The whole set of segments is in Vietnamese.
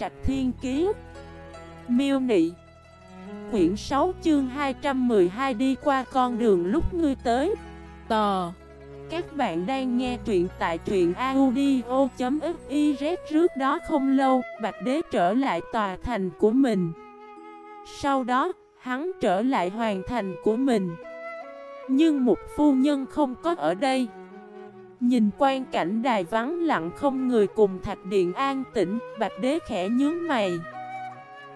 Trạch Thiên Kiế Miêu Nị. Quyển 6 chương 212 đi qua con đường lúc ngươi tới. Tò. Các bạn đang nghe truyện tại truyện audio.xyz Trước đó không lâu, Bạch Đế trở lại tòa thành của mình. Sau đó, hắn trở lại hoàn thành của mình. Nhưng một phu nhân không có ở đây. Nhìn quan cảnh đài vắng lặng không người cùng thạch điện an tĩnh, bạch đế khẽ nhướng mày.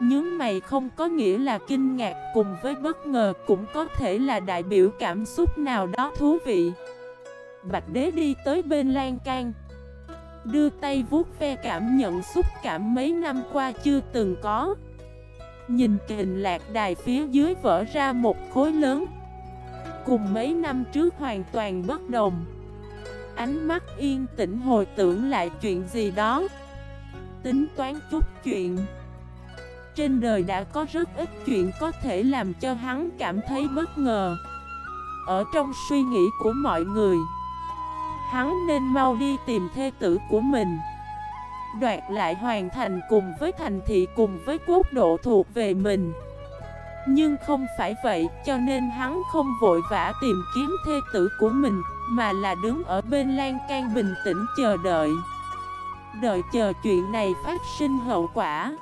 Nhướng mày không có nghĩa là kinh ngạc cùng với bất ngờ cũng có thể là đại biểu cảm xúc nào đó thú vị. Bạch đế đi tới bên lan can. Đưa tay vuốt ve cảm nhận xúc cảm mấy năm qua chưa từng có. Nhìn kình lạc đài phía dưới vỡ ra một khối lớn. Cùng mấy năm trước hoàn toàn bất đồng ánh mắt yên tĩnh hồi tưởng lại chuyện gì đó. Tính toán chút chuyện. Trên đời đã có rất ít chuyện có thể làm cho hắn cảm thấy bất ngờ. Ở trong suy nghĩ của mọi người, Hắn nên mau đi tìm thê tử của mình. Đoạt lại hoàn thành cùng với thành thị cùng với quốc độ thuộc về mình. Nhưng không phải vậy cho nên hắn không vội vã tìm kiếm thê tử của mình mà là đứng ở bên lan can bình tĩnh chờ đợi. Đợi chờ chuyện này phát sinh hậu quả.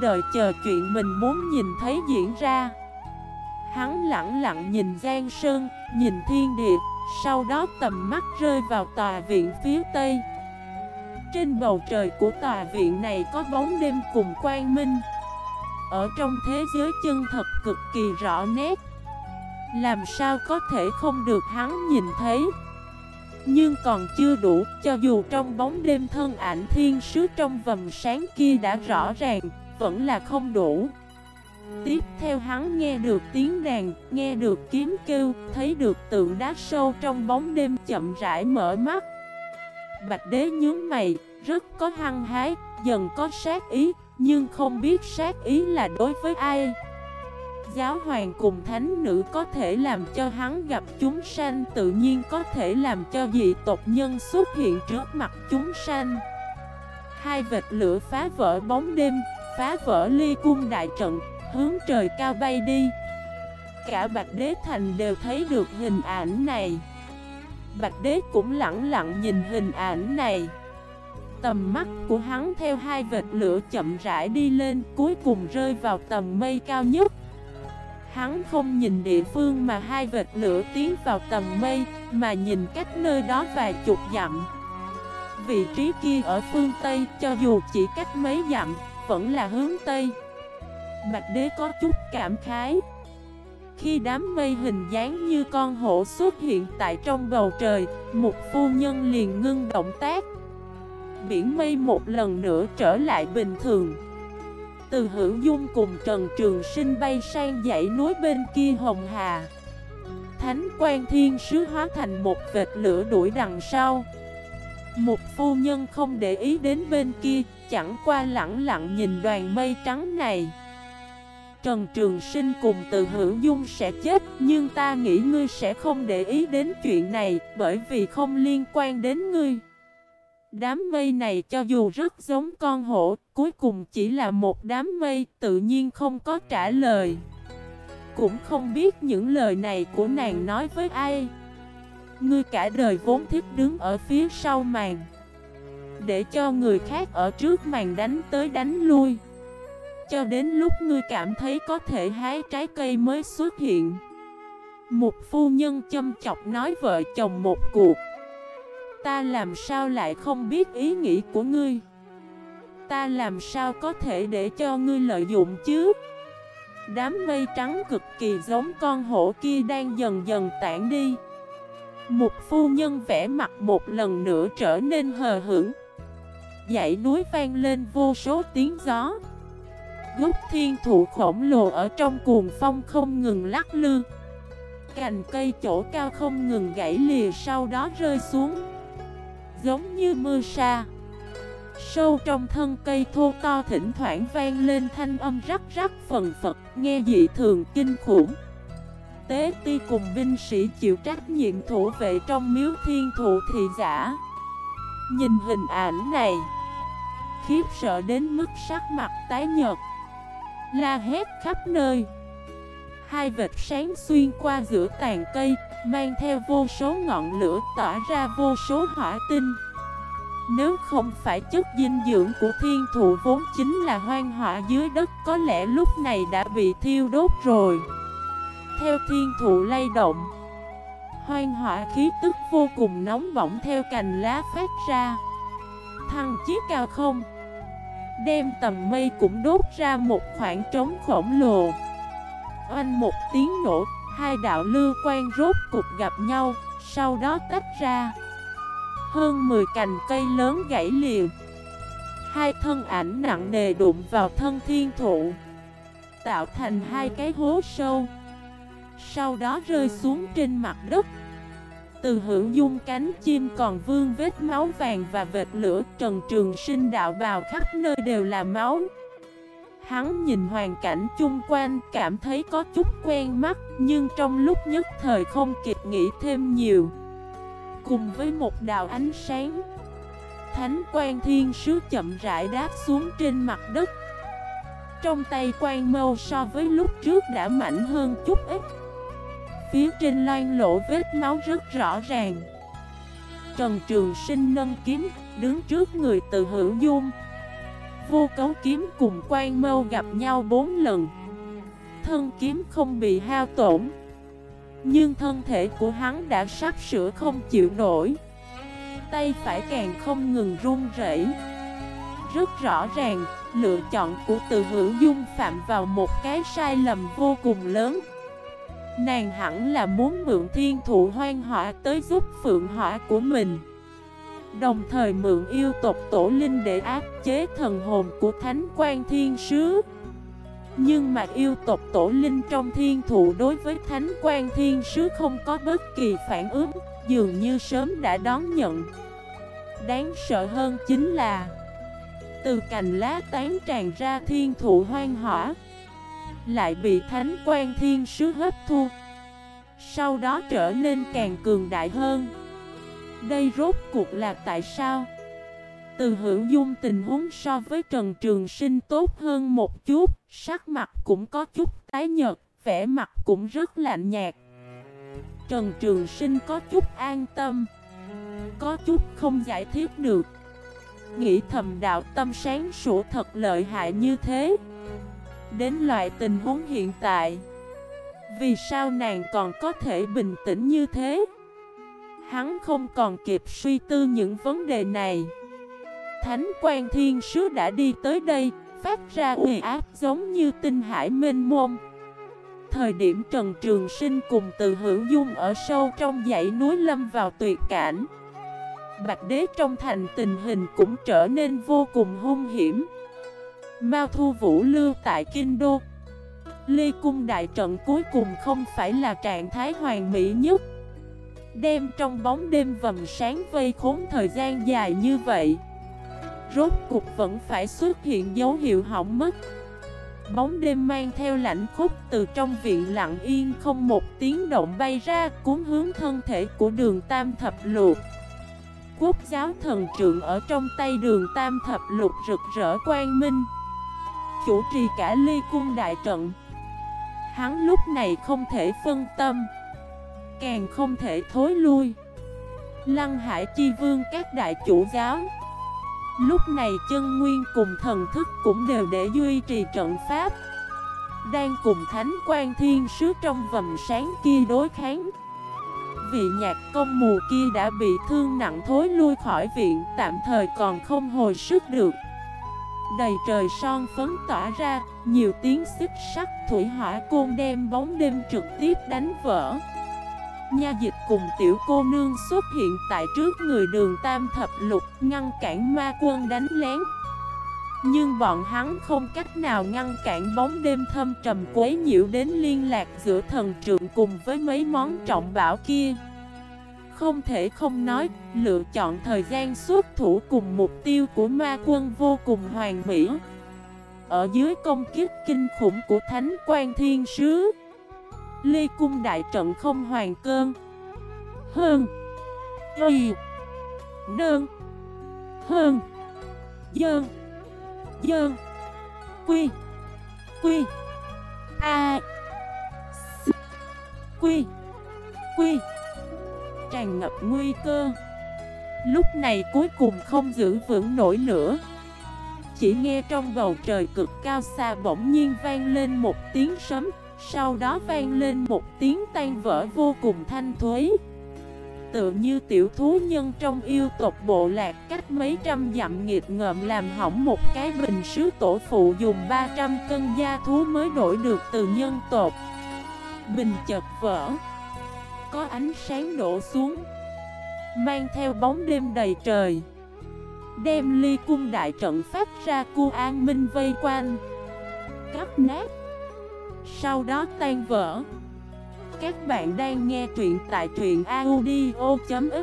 Đợi chờ chuyện mình muốn nhìn thấy diễn ra. Hắn lặng lặng nhìn Giang Sơn, nhìn thiên địa Sau đó tầm mắt rơi vào tòa viện phía tây. Trên bầu trời của tòa viện này có bóng đêm cùng quang minh. Ở trong thế giới chân thật cực kỳ rõ nét. Làm sao có thể không được hắn nhìn thấy? Nhưng còn chưa đủ, Cho dù trong bóng đêm thân ảnh thiên sứ trong vầm sáng kia đã rõ ràng, Vẫn là không đủ. Tiếp theo hắn nghe được tiếng đàn, Nghe được kiếm kêu, Thấy được tượng đá sâu trong bóng đêm chậm rãi mở mắt. Bạch đế nhướng mày, Rất có hăng hái, Dần có sát ý nhưng không biết sát ý là đối với ai. Giáo hoàng cùng thánh nữ có thể làm cho hắn gặp chúng sanh Tự nhiên có thể làm cho dị tộc nhân xuất hiện trước mặt chúng sanh. Hai vệt lửa phá vỡ bóng đêm, phá vỡ ly cung đại trận, hướng trời cao bay đi. Cả Bạch Đế Thành đều thấy được hình ảnh này. Bạch Đế cũng lặng lặng nhìn hình ảnh này. Tầm mắt của hắn theo hai vệt lửa chậm rãi đi lên, Cuối cùng rơi vào tầng mây cao nhất. Hắn không nhìn địa phương mà hai vệt lửa tiến vào tầng mây, Mà nhìn cách nơi đó vài chục dặm. Vị trí kia ở phương Tây, cho dù chỉ cách mấy dặm, Vẫn là hướng Tây. Bạch đế có chút cảm khái. Khi đám mây hình dáng như con hổ xuất hiện tại trong bầu trời, Một phu nhân liền ngưng động tác. Biển mây một lần nữa trở lại bình thường. Từ hữu dung cùng Trần Trường Sinh bay sang dãy núi bên kia Hồng Hà. Thánh quan thiên sứ hóa thành một vệt lửa đuổi đằng sau. Một phu nhân không để ý đến bên kia, Chẳng qua lặng lặng nhìn đoàn mây trắng này. Trần Trường Sinh cùng từ hữu dung sẽ chết, Nhưng ta nghĩ ngươi sẽ không để ý đến chuyện này, Bởi vì không liên quan đến ngươi. Đám mây này cho dù rất giống con hổ, cuối cùng chỉ là một đám mây, tự nhiên không có trả lời. Cũng không biết những lời này của nàng nói với ai. Ngươi cả đời vốn thích đứng ở phía sau màn. Để cho người khác ở trước màn đánh tới đánh lui. Cho đến lúc ngươi cảm thấy có thể hái trái cây mới xuất hiện. Một phu nhân châm chọc nói vợ chồng một cuộc. Ta làm sao lại không biết ý nghĩ của ngươi? Ta làm sao có thể để cho ngươi lợi dụng chứ? Đám mây trắng cực kỳ giống con hổ kia đang dần dần tản đi. Một phu nhân vẽ mặt một lần nữa trở nên hờ hững. Dãy núi vang lên vô số tiếng gió. Gốc thiên thụ khổng lồ ở trong cuồng phong không ngừng lắc lư. Cành cây chỗ cao không ngừng gãy lìa sau đó rơi xuống giống như mưa sa. Sâu trong thân cây thô to thỉnh thoảng vang lên thanh âm rắc rắc phần phật, Nghe dị thường kinh khủng. Tế ti cùng binh sĩ chịu trách nhiệm thủ vệ trong miếu thiên thụ thị giả. Nhìn hình ảnh này, khiếp sợ đến mức sắc mặt tái nhợt, La hét khắp nơi. Hai vệt sáng xuyên qua giữa tàn cây Mang theo vô số ngọn lửa tỏa ra vô số hỏa tinh. Nếu không phải chất dinh dưỡng của thiên thụ vốn chính là hoang hỏa dưới đất, Có lẽ lúc này đã bị thiêu đốt rồi. Theo thiên thụ lay động, Hoang hỏa khí tức vô cùng nóng bỏng theo cành lá phát ra. Thăng chiếc cao không, Đem tầm mây cũng đốt ra một khoảng trống khổng lồ. Oanh một tiếng nổ Hai đạo lưu quan rốt cục gặp nhau, Sau đó tách ra. Hơn 10 cành cây lớn gãy liền Hai thân ảnh nặng nề đụng vào thân thiên thụ, Tạo thành hai cái hố sâu. Sau đó rơi xuống trên mặt đất. Từ hữu dung cánh chim còn vương vết máu vàng và vệt lửa, Trần Trường Sinh đạo bào khắp nơi đều là máu. Hắn nhìn hoàn cảnh chung quanh, cảm thấy có chút quen mắt, Nhưng trong lúc nhất thời không kịp nghĩ thêm nhiều. Cùng với một đạo ánh sáng, Thánh quan thiên sứ chậm rãi đáp xuống trên mặt đất. Trong tay quan mâu so với lúc trước đã mạnh hơn chút ít. Phía trên loan lộ vết máu rất rõ ràng. Trần Trường Sinh nâng kiếm, Đứng trước người từ hữu dung. Vô cấu kiếm cùng quan mâu gặp nhau bốn lần. Thân kiếm không bị hao tổn Nhưng thân thể của hắn đã sắp sửa không chịu nổi. Tay phải càng không ngừng run rẩy. Rất rõ ràng, lựa chọn của từ hữu dung phạm vào một cái sai lầm vô cùng lớn. Nàng hẳn là muốn mượn thiên thụ hoang họa tới giúp phượng họa của mình. Đồng thời mượn yêu tộc tổ linh để áp chế thần hồn của thánh quan thiên sứ. Nhưng mà yêu tộc tổ linh trong thiên thụ đối với thánh quan thiên sứ không có bất kỳ phản ứng, Dường như sớm đã đón nhận. Đáng sợ hơn chính là, Từ cành lá tán tràn ra thiên thụ hoang hỏa, Lại bị thánh quan thiên sứ hấp thu. Sau đó trở nên càng cường đại hơn đây rốt cuộc là tại sao? Từ hữu dung tình huống so với Trần Trường Sinh tốt hơn một chút, sắc mặt cũng có chút tái nhợt, vẻ mặt cũng rất lạnh nhạt. Trần Trường Sinh có chút an tâm, có chút không giải thích được. Nghĩ thầm đạo tâm sáng sủa thật lợi hại như thế. Đến loại tình huống hiện tại, vì sao nàng còn có thể bình tĩnh như thế? Hắn không còn kịp suy tư những vấn đề này. Thánh quan thiên sứ đã đi tới đây, Phát ra uy áp giống như tinh hải mênh mông. Thời điểm Trần Trường Sinh cùng từ hữu dung ở sâu trong dãy núi lâm vào tuyệt cảnh, Bạch đế trong thành tình hình cũng trở nên vô cùng hung hiểm. Mao Thu Vũ lưu tại Kinh Đô. Ly cung đại trận cuối cùng không phải là trạng thái hoàn mỹ nhất. Đem trong bóng đêm vầm sáng vây khốn thời gian dài như vậy, Rốt cục vẫn phải xuất hiện dấu hiệu hỏng mất. Bóng đêm mang theo lạnh khúc từ trong viện lặng yên không một tiếng động bay ra cuốn hướng thân thể của đường tam thập lục. Quốc giáo thần trượng ở trong tay đường tam thập lục rực rỡ quang minh, Chủ trì cả ly cung đại trận. Hắn lúc này không thể phân tâm càng không thể thối lui. Lăng hải chi vương các đại chủ giáo, Lúc này chân nguyên cùng thần thức cũng đều để duy trì trận pháp, Đang cùng thánh quan thiên sứ trong vầm sáng kia đối kháng. Vị nhạc công mù kia đã bị thương nặng thối lui khỏi viện, Tạm thời còn không hồi sức được. Đầy trời son phấn tỏa ra, Nhiều tiếng xích sắc thủy hỏa côn đem bóng đêm trực tiếp đánh vỡ. Nha dịch cùng tiểu cô nương xuất hiện tại trước người đường Tam Thập Lục ngăn cản ma quân đánh lén. Nhưng bọn hắn không cách nào ngăn cản bóng đêm thâm trầm quấy nhiễu đến liên lạc giữa thần trượng cùng với mấy món trọng bảo kia. Không thể không nói, lựa chọn thời gian xuất thủ cùng mục tiêu của ma quân vô cùng hoàn mỹ. Ở dưới công kiếp kinh khủng của Thánh quan Thiên Sứ Ly cung đại trận không hoàn cơn Hơn. Y Đơn Hơn. Dơn. Dơn. Quy. Quy. A. S. Quy. Quy. Tràn ngập nguy cơ. Lúc này cuối cùng không giữ vững nổi nữa. Chỉ nghe trong bầu trời cực cao xa bỗng nhiên vang lên một tiếng sấm sau đó vang lên một tiếng tan vỡ vô cùng thanh thuế. Tự như tiểu thú nhân trong yêu tộc bộ lạc cách mấy trăm dặm nghiệt ngợm làm hỏng một cái bình sứ tổ phụ dùng 300 cân da thú mới đổi được từ nhân tộc. Bình chật vỡ. Có ánh sáng đổ xuống, Mang theo bóng đêm đầy trời. Đem ly cung đại trận phát ra cu an minh vây quanh. Cắt nát. Sau đó tan vỡ. Các bạn đang nghe truyện tại truyện audio.fif